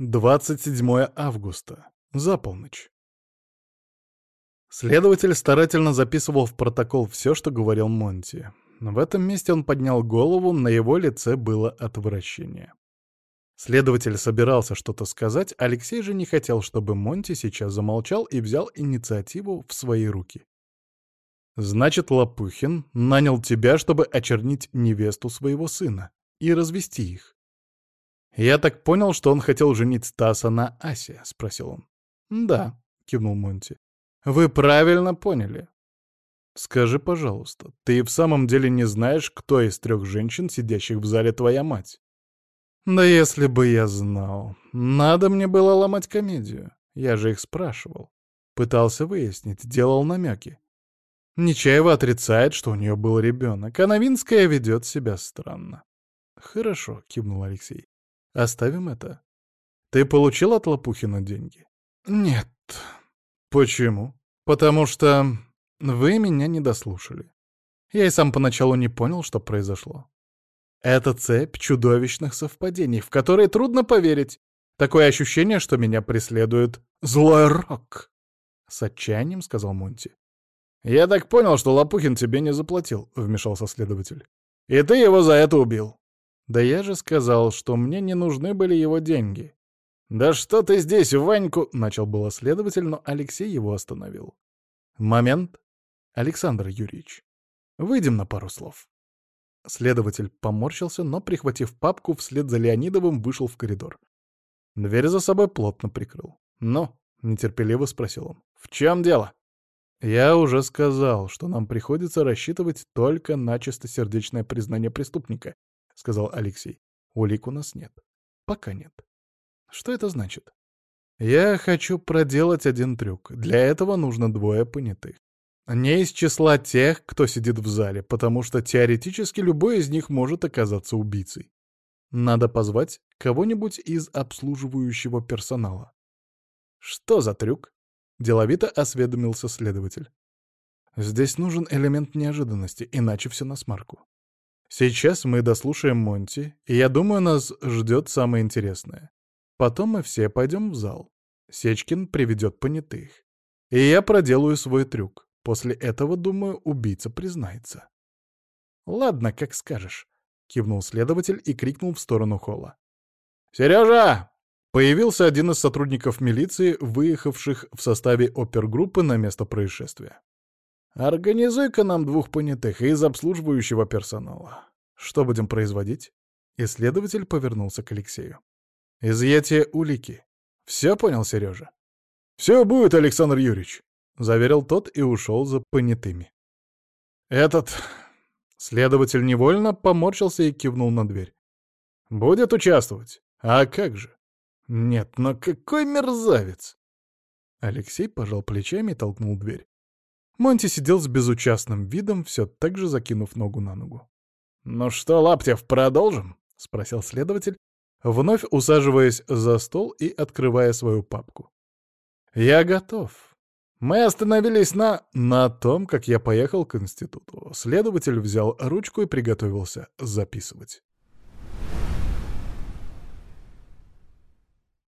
27 августа. За полночь. Следователь старательно записывал в протокол все, что говорил Монти. В этом месте он поднял голову, на его лице было отвращение. Следователь собирался что-то сказать, Алексей же не хотел, чтобы Монти сейчас замолчал и взял инициативу в свои руки. «Значит, Лопухин нанял тебя, чтобы очернить невесту своего сына и развести их. «Я так понял, что он хотел женить Стаса на Асе?» — спросил он. «Да», — кивнул Монти. «Вы правильно поняли. Скажи, пожалуйста, ты в самом деле не знаешь, кто из трех женщин, сидящих в зале, твоя мать?» «Да если бы я знал. Надо мне было ломать комедию. Я же их спрашивал. Пытался выяснить, делал намеки. Нечаева отрицает, что у нее был ребенок, а Новинская ведет себя странно. «Хорошо», — кивнул Алексей. Оставим это. Ты получил от Лопухина деньги? Нет. Почему? Потому что вы меня не дослушали. Я и сам поначалу не понял, что произошло. Это цепь чудовищных совпадений, в которые трудно поверить. Такое ощущение, что меня преследует злой рок. С отчаянием сказал Монти. «Я так понял, что Лопухин тебе не заплатил», — вмешался следователь. «И ты его за это убил». Да я же сказал, что мне не нужны были его деньги. «Да что ты здесь, Ваньку...» — начал было следователь, но Алексей его остановил. «Момент, Александр Юрьевич. Выйдем на пару слов». Следователь поморщился, но, прихватив папку, вслед за Леонидовым вышел в коридор. Дверь за собой плотно прикрыл. «Ну?» — нетерпеливо спросил он. «В чем дело?» «Я уже сказал, что нам приходится рассчитывать только на чистосердечное признание преступника, — сказал Алексей. «Улик у нас нет. Пока нет. Что это значит?» «Я хочу проделать один трюк. Для этого нужно двое понятых. Не из числа тех, кто сидит в зале, потому что теоретически любой из них может оказаться убийцей. Надо позвать кого-нибудь из обслуживающего персонала». «Что за трюк?» — деловито осведомился следователь. «Здесь нужен элемент неожиданности, иначе все на смарку. Сейчас мы дослушаем Монти, и я думаю, нас ждет самое интересное. Потом мы все пойдем в зал. Сечкин приведет понятых. И я проделаю свой трюк. После этого, думаю, убийца признается. «Ладно, как скажешь», — кивнул следователь и крикнул в сторону холла. «Сережа!» Появился один из сотрудников милиции, выехавших в составе опергруппы на место происшествия. Организуй-ка нам двух понятых из обслуживающего персонала. Что будем производить? Исследователь повернулся к Алексею. Изъятие улики. Все понял, Сережа? Все будет, Александр Юрьевич, заверил тот и ушел за понятыми. Этот следователь невольно поморщился и кивнул на дверь. Будет участвовать. А как же? Нет, но какой мерзавец! Алексей пожал плечами и толкнул дверь. Монти сидел с безучастным видом, все так же закинув ногу на ногу. «Ну что, Лаптев, продолжим?» — спросил следователь, вновь усаживаясь за стол и открывая свою папку. «Я готов. Мы остановились на... на том, как я поехал к институту. Следователь взял ручку и приготовился записывать.